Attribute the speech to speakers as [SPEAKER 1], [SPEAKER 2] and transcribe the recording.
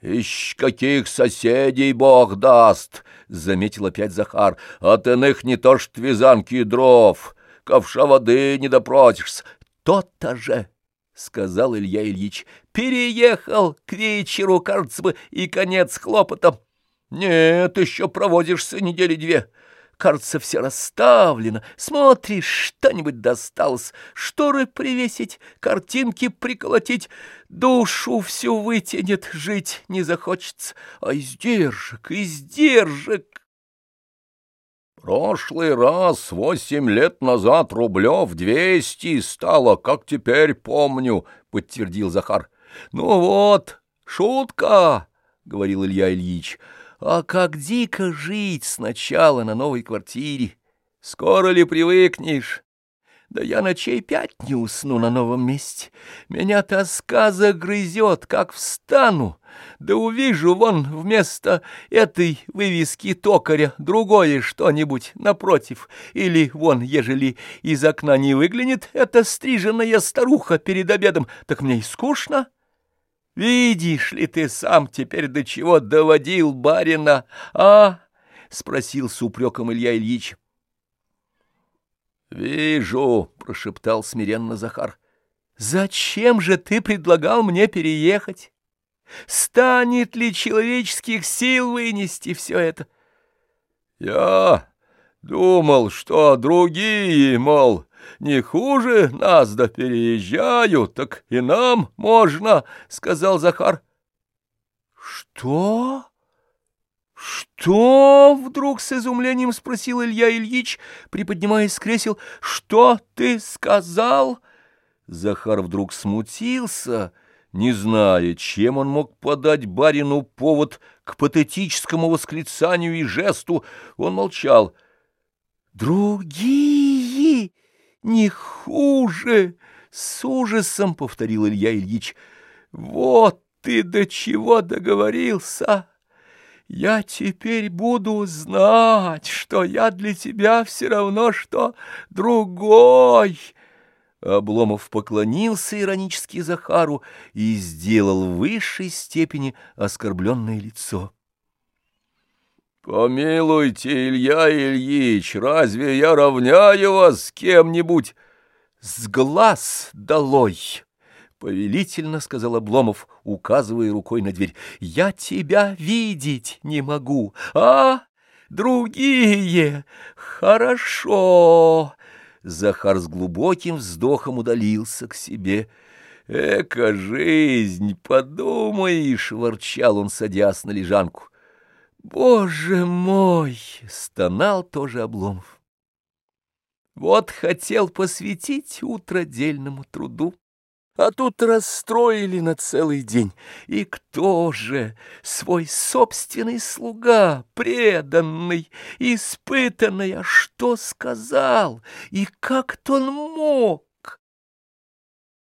[SPEAKER 1] «Ищ каких соседей Бог даст!» — заметил опять Захар. «От иных не то ж вязанки дров, ковша воды не допросишься». «То-то же!» — сказал Илья Ильич. «Переехал к вечеру, кажется бы, и конец хлопотом. Нет, еще проводишься недели две». Кажется, все расставлено. Смотришь, что-нибудь досталось. Шторы привесить, картинки приколотить. Душу всю вытянет, жить не захочется. А издержек, издержек.
[SPEAKER 2] Прошлый раз, восемь лет назад, рублев двести стало, как теперь помню, — подтвердил Захар.
[SPEAKER 1] — Ну вот, шутка, — говорил Илья Ильич, — а как дико жить сначала на новой квартире! Скоро ли привыкнешь? Да я ночей пять не усну на новом месте. Меня тоска загрызет, как встану. Да увижу вон вместо этой вывески токаря другое что-нибудь напротив. Или вон, ежели из окна не выглянет эта стриженная старуха перед обедом, так мне и скучно. Видишь ли ты сам теперь до чего доводил барина, а? — спросил с упреком Илья Ильич. — Вижу, — прошептал смиренно Захар. — Зачем же ты предлагал мне переехать? Станет ли человеческих сил вынести все это? — Я думал, что другие, мол, не хуже нас да переезжают, так и нам можно, — сказал Захар. — Что? Что? — вдруг с изумлением спросил Илья Ильич, приподнимаясь с кресел. — Что ты сказал? Захар вдруг смутился, не зная, чем он мог подать барину повод к патетическому восклицанию и жесту. Он молчал. — Другие! не хуже, — с ужасом повторил Илья Ильич. Вот ты до чего договорился! Я теперь буду знать, что я для тебя все равно, что другой. Обломов поклонился иронически Захару и сделал в высшей степени оскорбленное лицо.
[SPEAKER 2] «Помилуйте, Илья Ильич, разве я равняю вас с кем-нибудь?»
[SPEAKER 1] «С глаз долой!» — повелительно сказал Обломов, указывая рукой на дверь. «Я тебя видеть не могу, а другие хорошо!» Захар с глубоким вздохом удалился к себе. «Эка жизнь, подумаешь!» — ворчал он, садясь на лежанку. «Боже мой!» — стонал тоже Обломов. Вот хотел посвятить утро дельному труду, а тут расстроили на целый день. И кто же свой собственный слуга, преданный, испытанный, а что сказал, и как-то он мог?